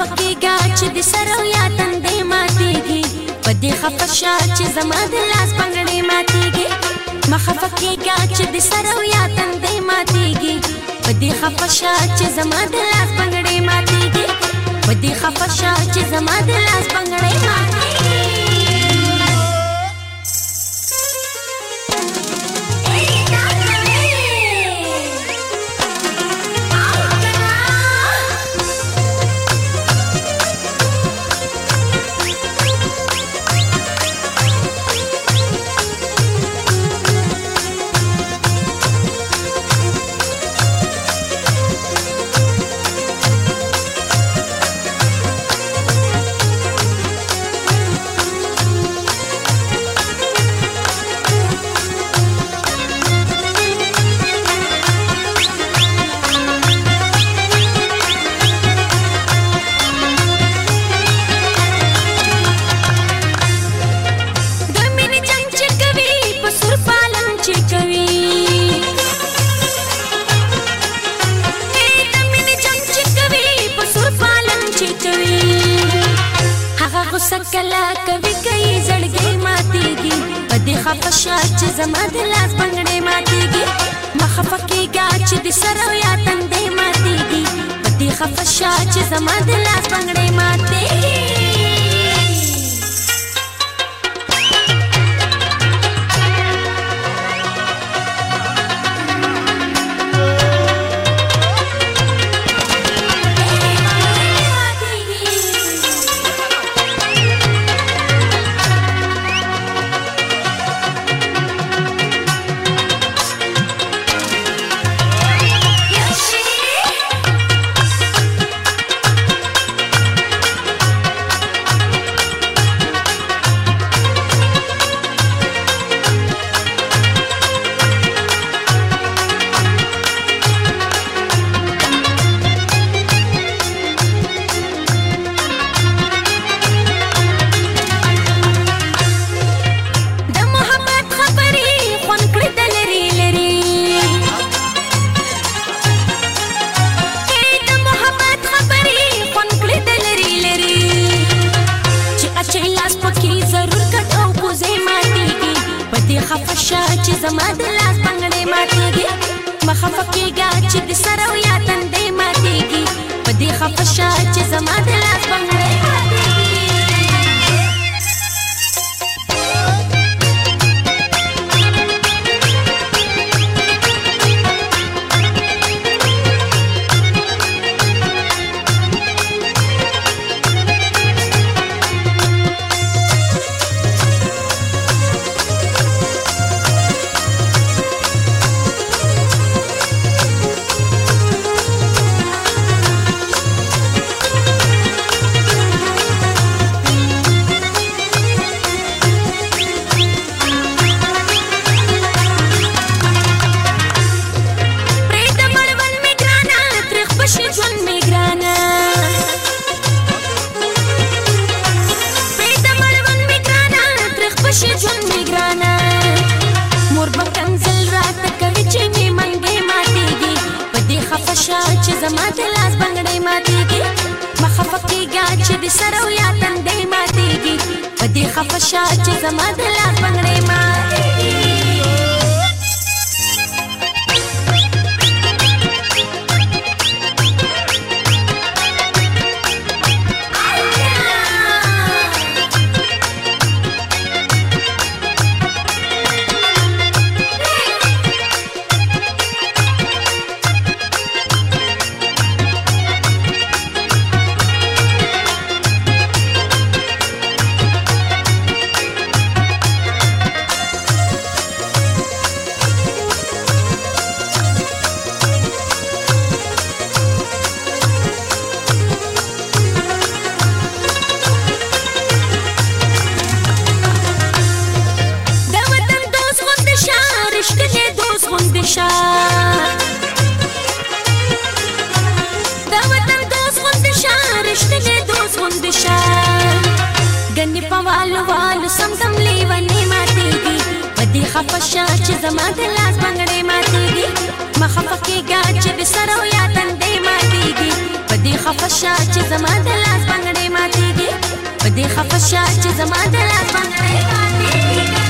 خفکیږه چې د سر او یا تندې ماتېږي په دې خفه شه چې زما د لاس بنګړې ماتېږي ما خفکیږه چې د سر او یا تندې ماتېږي په دې خفه شه چې زما د لاس بنګړې ماتېږي په دې خفه شه چې زما د لاس بنګړې ماتېږي خو سکلا کوي کوي زړګي ماتيږي په دې خفشا چې زما د لاس بنګړې ماتيږي مخفقي گا چې د سر یا تندې ماتيږي په دې خفشا چې زما د لاس بنګړې ماتيږي مخفه شا چې زما د لاس بنګړې ماتېږي مخفه کېږه چې د سره یا تندې ماتېږي په دې خفه شا چې زما د لاس بنګړې شه چې زما ته لاس بنګړې ماتېږي مخفه کېږه چې د سره یا تندې ماتېږي په دې خفه شه چې زما ته لاس بنګړې ماتېږي والو والو سم سم لیونې ماتېږي په دې خفه شه چې زما د لاس بنګړې ماتېږي مه خفه کېږه چې د سر او یا تندې ماتېږي په دې خفه شه چې زما د لاس بنګړې ماتېږي په دې خفه شه چې زما د لاس بنګړې ماتېږي